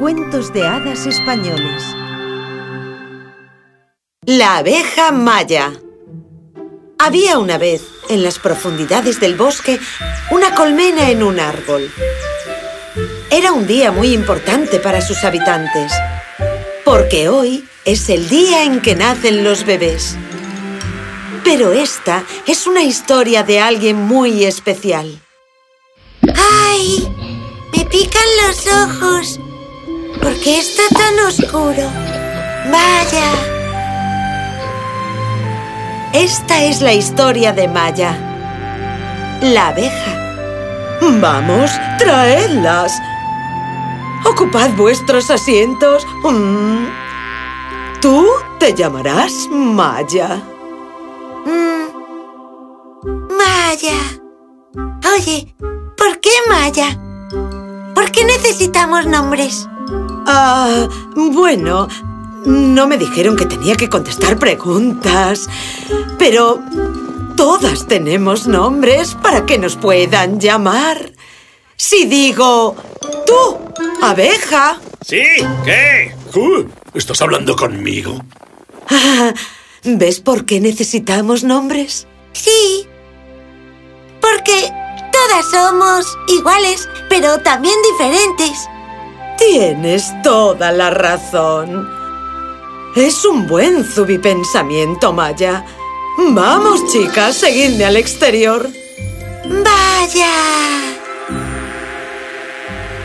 Cuentos de hadas españoles. La abeja maya. Había una vez, en las profundidades del bosque, una colmena en un árbol. Era un día muy importante para sus habitantes, porque hoy es el día en que nacen los bebés. Pero esta es una historia de alguien muy especial. ¡Ay! Me pican los ojos. ¿Por qué está tan oscuro? Vaya. Esta es la historia de Maya, la abeja. Vamos, traedlas. Ocupad vuestros asientos. Mm. Tú te llamarás Maya. Mm. Maya. Oye, ¿por qué Maya? ¿Por qué necesitamos nombres? Ah, bueno, no me dijeron que tenía que contestar preguntas, pero todas tenemos nombres para que nos puedan llamar. Si digo, tú, abeja. ¿Sí? ¿Qué? Uh, ¿Estás hablando conmigo? Ah, ¿Ves por qué necesitamos nombres? Sí. Porque todas somos iguales, pero también diferentes. Tienes toda la razón. Es un buen zubipensamiento, Maya. Vamos, chicas, seguidme al exterior. ¡Vaya!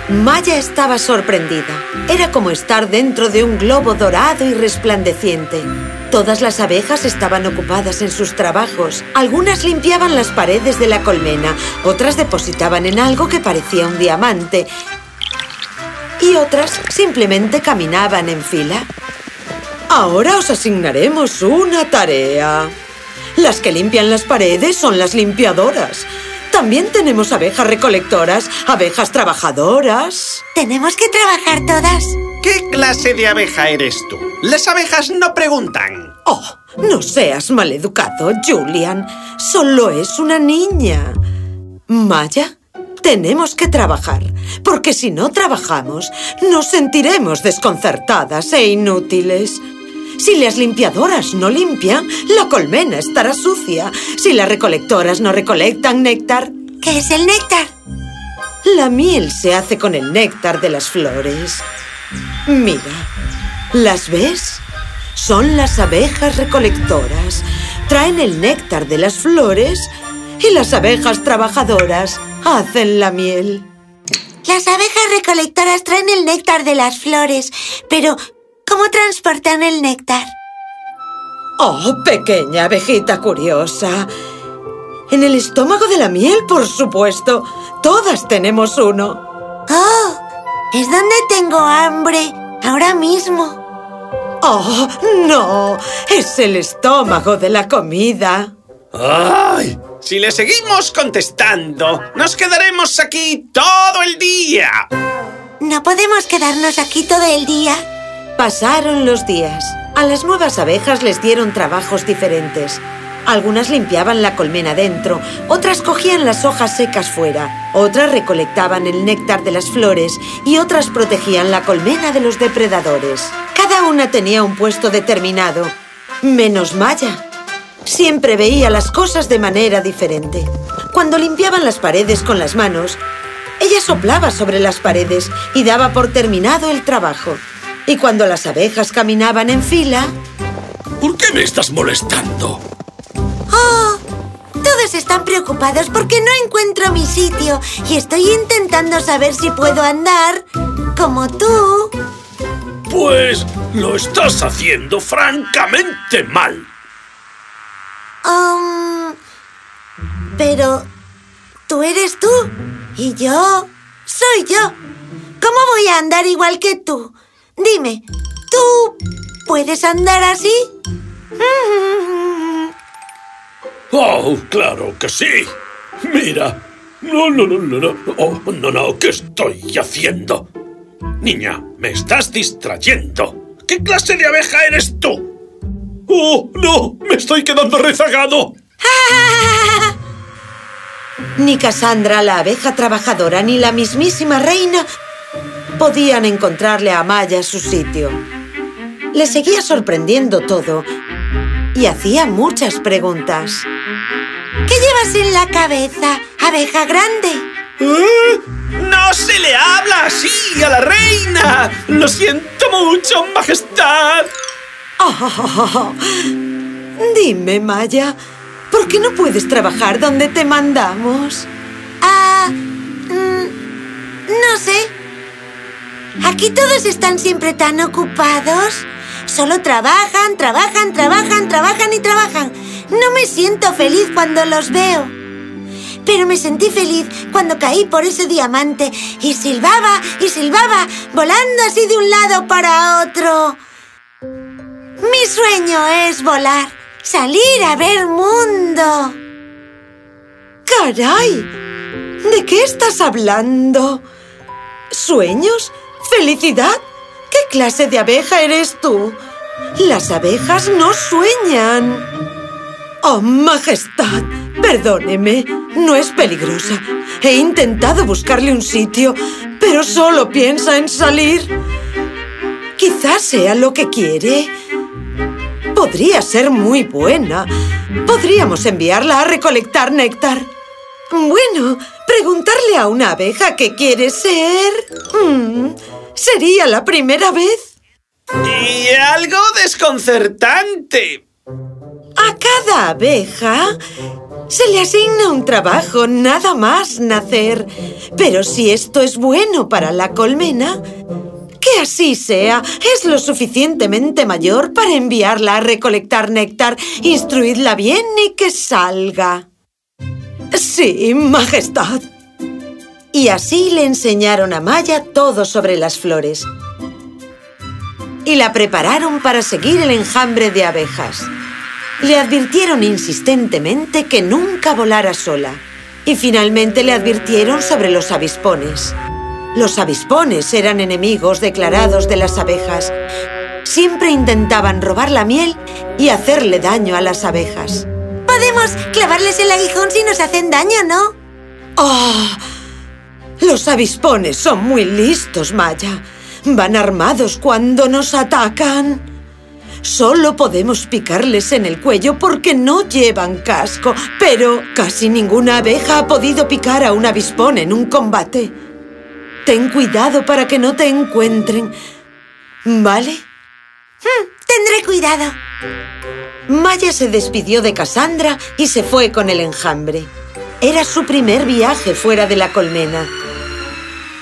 Maya estaba sorprendida. Era como estar dentro de un globo dorado y resplandeciente. Todas las abejas estaban ocupadas en sus trabajos. Algunas limpiaban las paredes de la colmena, otras depositaban en algo que parecía un diamante y otras simplemente caminaban en fila. Ahora os asignaremos una tarea. Las que limpian las paredes son las limpiadoras. También tenemos abejas recolectoras, abejas trabajadoras. ¿Tenemos que trabajar todas? ¿Qué clase de abeja eres tú? Las abejas no preguntan. Oh, no seas maleducado, Julian. Solo es una niña. Maya, tenemos que trabajar, porque si no trabajamos, nos sentiremos desconcertadas e inútiles. Si las limpiadoras no limpian, la colmena estará sucia. Si las recolectoras no recolectan néctar... ¿Qué es el néctar? La miel se hace con el néctar de las flores. Mira, ¿las ves? Son las abejas recolectoras. Traen el néctar de las flores y las abejas trabajadoras hacen la miel. Las abejas recolectoras traen el néctar de las flores, pero ¿cómo transportan el néctar? Oh, pequeña abejita curiosa. En el estómago de la miel, por supuesto. Todas tenemos uno. ¡Oh! Es donde tengo hambre, ahora mismo. Oh, no. Es el estómago de la comida. ¡Ay! Si le seguimos contestando, nos quedaremos aquí todo el día. No podemos quedarnos aquí todo el día. Pasaron los días. A las nuevas abejas les dieron trabajos diferentes. Algunas limpiaban la colmena dentro, otras cogían las hojas secas fuera, otras recolectaban el néctar de las flores y otras protegían la colmena de los depredadores. Cada una tenía un puesto determinado, menos Maya. Siempre veía las cosas de manera diferente. Cuando limpiaban las paredes con las manos, ella soplaba sobre las paredes y daba por terminado el trabajo. Y cuando las abejas caminaban en fila... ¿Por qué me estás molestando? ¡Oh! Todos están preocupados porque no encuentro mi sitio y estoy intentando saber si puedo andar como tú. Pues lo estás haciendo francamente mal. Um, pero tú eres tú y yo soy yo. ¿Cómo voy a andar igual que tú? Dime, ¿tú puedes andar así? Oh, claro que sí. Mira. No, no, no, no, no. Oh, no, no. ¿Qué estoy haciendo? Niña, me estás distrayendo. ¿Qué clase de abeja eres tú? ¡Oh, no! ¡Me estoy quedando rezagado! Ni Cassandra, la abeja trabajadora, ni la mismísima reina podían encontrarle a Maya su sitio. Le seguía sorprendiendo todo y hacía muchas preguntas. ¿Qué llevas en la cabeza, abeja grande? ¿Eh? ¡No se le habla así a la reina! ¡Lo siento mucho, Majestad! Dime, Maya, ¿por qué no puedes trabajar donde te mandamos? Ah, mm, no sé. Aquí todos están siempre tan ocupados. Solo trabajan, trabajan, trabajan, trabajan y trabajan. No me siento feliz cuando los veo. Pero me sentí feliz cuando caí por ese diamante y silbaba y silbaba, volando así de un lado para otro. Mi sueño es volar, salir a ver mundo. ¡Caray! ¿De qué estás hablando? ¿Sueños? ¿Felicidad? ¿Qué clase de abeja eres tú? Las abejas no sueñan. ¡Oh, Majestad! Perdóneme, no es peligrosa. He intentado buscarle un sitio, pero solo piensa en salir. Quizás sea lo que quiere. Podría ser muy buena. Podríamos enviarla a recolectar néctar. Bueno, preguntarle a una abeja qué quiere ser... Mm, ¿Sería la primera vez? Y algo desconcertante. A cada abeja se le asigna un trabajo nada más nacer. Pero si esto es bueno para la colmena, que así sea, es lo suficientemente mayor para enviarla a recolectar néctar, instruirla bien y que salga. Sí, Majestad. Y así le enseñaron a Maya todo sobre las flores. Y la prepararon para seguir el enjambre de abejas. Le advirtieron insistentemente que nunca volara sola. Y finalmente le advirtieron sobre los avispones. Los avispones eran enemigos declarados de las abejas. Siempre intentaban robar la miel y hacerle daño a las abejas. Podemos clavarles el aguijón si nos hacen daño, ¿no? ¡Oh! Los avispones son muy listos, Maya. Van armados cuando nos atacan. Solo podemos picarles en el cuello porque no llevan casco, pero casi ninguna abeja ha podido picar a un avispón en un combate. Ten cuidado para que no te encuentren, ¿vale? Hmm, tendré cuidado. Maya se despidió de Cassandra y se fue con el enjambre. Era su primer viaje fuera de la colmena.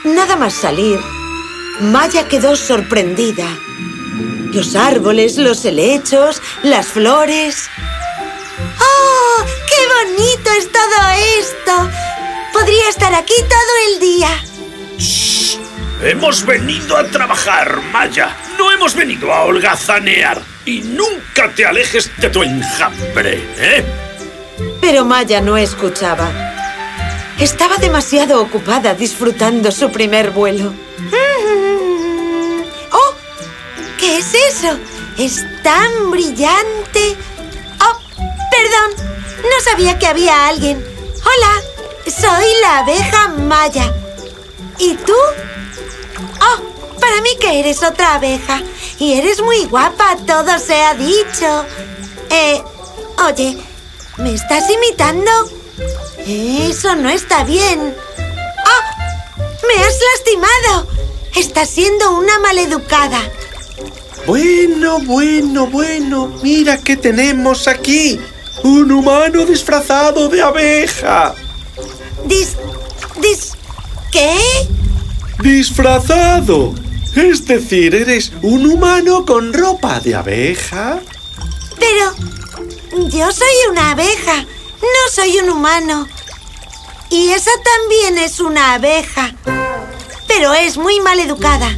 Nada más salir, Maya quedó sorprendida. Los árboles, los helechos, las flores... ¡Oh! ¡Qué bonito es todo esto! Podría estar aquí todo el día. Shh. Hemos venido a trabajar, Maya. No hemos venido a holgazanear. Y nunca te alejes de tu enjambre, ¿eh? Pero Maya no escuchaba. Estaba demasiado ocupada disfrutando su primer vuelo. ¡Oh! ¿Qué es eso? Es tan brillante. ¡Oh! Perdón. No sabía que había alguien. Hola. Soy la abeja Maya. ¿Y tú? Oh, para mí que eres otra abeja. Y eres muy guapa, todo se ha dicho. Eh, oye, ¿me estás imitando? Eso no está bien. ¡Oh! ¡Me has lastimado! Estás siendo una maleducada. Bueno, bueno, bueno. Mira qué tenemos aquí. Un humano disfrazado de abeja. Dis... dis... ¿Qué? Disfrazado. Es decir, eres un humano con ropa de abeja. Pero... yo soy una abeja. No soy un humano. Y esa también es una abeja. Pero es muy maleducada.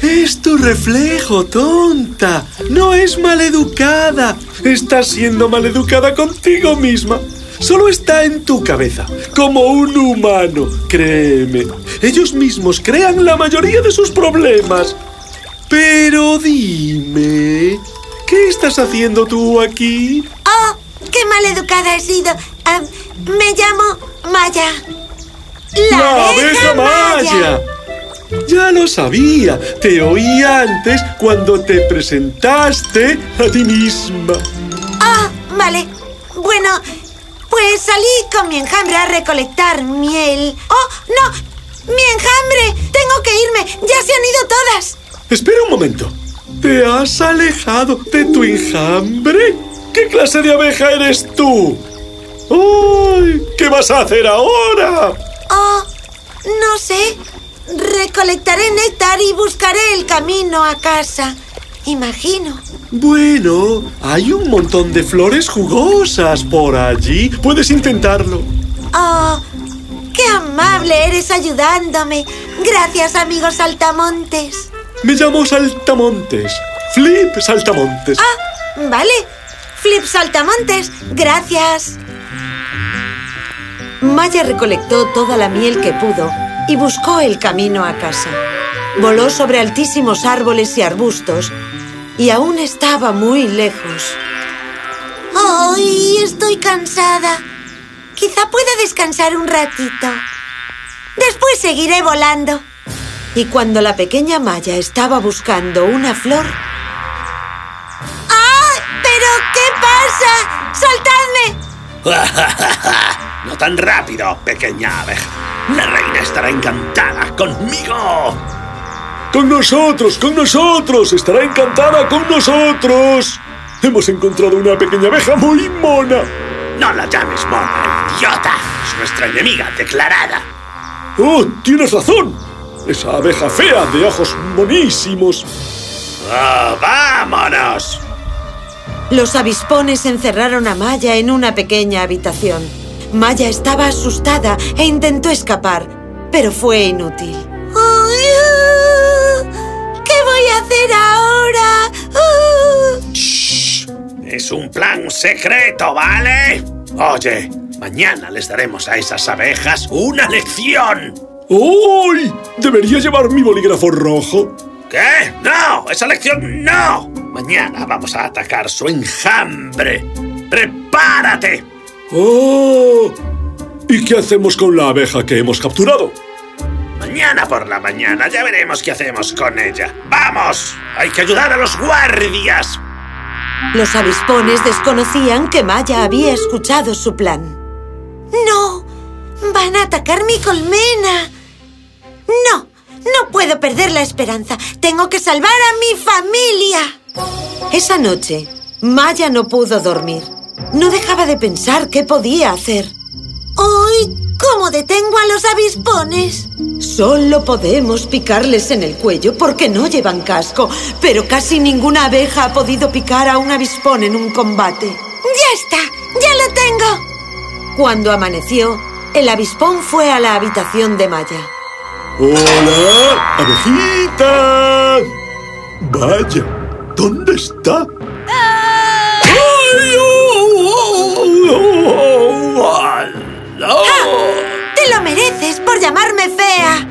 Es tu reflejo, tonta. No es maleducada. Estás siendo maleducada contigo misma. Solo está en tu cabeza, como un humano. Créeme, ellos mismos crean la mayoría de sus problemas. Pero dime, ¿qué estás haciendo tú aquí? ¡Oh! ¡Qué maleducada he sido! Ah, me llamo Maya. ¡La, abeja Maya! Ya lo sabía. Te oí antes cuando te presentaste a ti misma. Ah, vale. Bueno, pues salí con mi enjambre a recolectar miel. ¡Oh, no! ¡Mi enjambre! Tengo que irme. Ya se han ido todas. Espera un momento. ¿Te has alejado de tu enjambre? ¿Qué clase de abeja eres tú? ¡Ay! ¿Qué vas a hacer ahora? Oh, no sé. Recolectaré néctar y buscaré el camino a casa. Imagino. Bueno, hay un montón de flores jugosas por allí. Puedes intentarlo. Oh, qué amable eres ayudándome. Gracias, amigos saltamontes. Me llamo Saltamontes. Flip Saltamontes. Ah, vale. Flip saltamontes. Gracias. Maya recolectó toda la miel que pudo y buscó el camino a casa. Voló sobre altísimos árboles y arbustos y aún estaba muy lejos. ¡Ay, estoy cansada! Quizá pueda descansar un ratito. Después seguiré volando. Y cuando la pequeña Maya estaba buscando una flor, ¡Ah! ¿Pero qué pasa? ¡Saltadme! No tan rápido, pequeña abeja. La reina estará encantada conmigo. Con nosotros, con nosotros. Estará encantada con nosotros. Hemos encontrado una pequeña abeja muy mona. No la llames mona, idiota. Es nuestra enemiga declarada. Oh, tienes razón. Esa abeja fea de ojos monísimos. ¡Oh, vámonos! los avispones encerraron a Maya en una pequeña habitación. Maya estaba asustada e intentó escapar, pero fue inútil. Hacer ahora? Ah. Shh. Es un plan secreto, ¿vale? Oye, mañana les daremos a esas abejas una lección. ¡Ay! Debería llevar mi bolígrafo rojo. ¿Qué? ¡No! ¡Esa lección no! Mañana vamos a atacar su enjambre. ¡Prepárate! ¡Oh! ¿Y qué hacemos con la abeja que hemos capturado? Mañana por la mañana ya veremos qué hacemos con ella. ¡Vamos! ¡Hay que ayudar a los guardias! Los avispones desconocían que Maya había escuchado su plan. ¡No! ¡Van a atacar mi colmena! ¡No! ¡No puedo perder la esperanza! ¡Tengo que salvar a mi familia! Esa noche, Maya no pudo dormir. No dejaba de pensar qué podía hacer. ¡Ay! ¿Cómo detengo a los avispones? Solo podemos picarles en el cuello porque no llevan casco, pero casi ninguna abeja ha podido picar a un avispón en un combate. ¡Ya está! ¡Ya lo tengo! Cuando amaneció, el avispón fue a la habitación de Maya. ¡Hola, abejita! Vaya, ¿dónde está? Llamarme fea!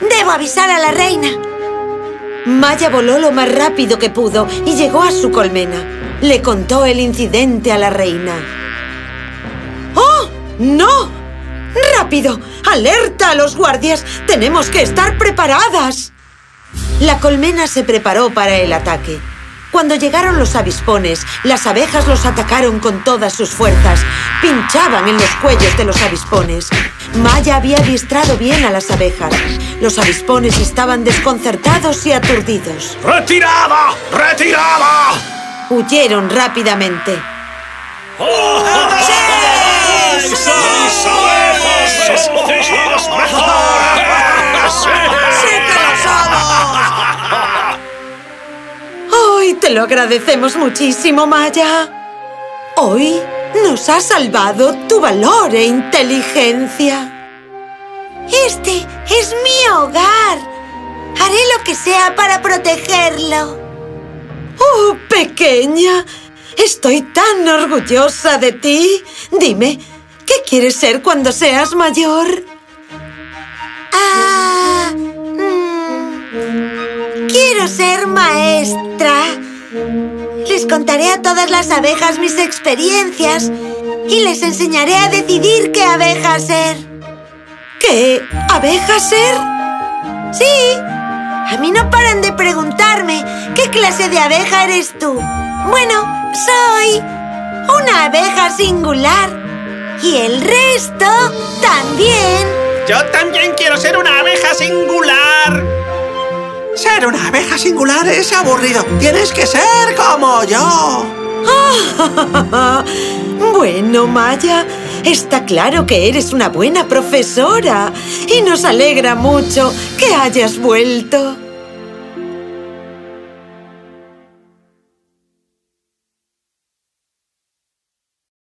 Debo avisar a la reina. Maya voló lo más rápido que pudo y llegó a su colmena. Le contó el incidente a la reina. ¡Oh! ¡No! ¡Rápido! ¡Alerta a los guardias! ¡Tenemos que estar preparadas! La colmena se preparó para el ataque. Cuando llegaron los avispones, las abejas los atacaron con todas sus fuerzas. Pinchaban en los cuellos de los avispones. Maya había adiestrado bien a las abejas. Los avispones estaban desconcertados y aturdidos. ¡Retirada! ¡Retirada! Huyeron rápidamente. ¡Mis abejas! Lo agradecemos muchísimo, Maya. Hoy nos ha salvado tu valor e inteligencia. Este es mi hogar. Haré lo que sea para protegerlo. ¡Oh, pequeña! Estoy tan orgullosa de ti. Dime, ¿qué quieres ser cuando seas mayor? Ah, mm, quiero ser maestra. Contaré a todas las abejas mis experiencias y les enseñaré a decidir qué abeja ser. ¿Qué abeja ser? Sí, A mí no paran de preguntarme qué clase de abeja eres tú. Bueno, soy una abeja singular. Y el resto también. Yo también quiero ser una abeja singular. Ser una abeja singular es aburrido. Tienes que ser como yo. bueno, Maya, está claro que eres una buena profesora y nos alegra mucho que hayas vuelto.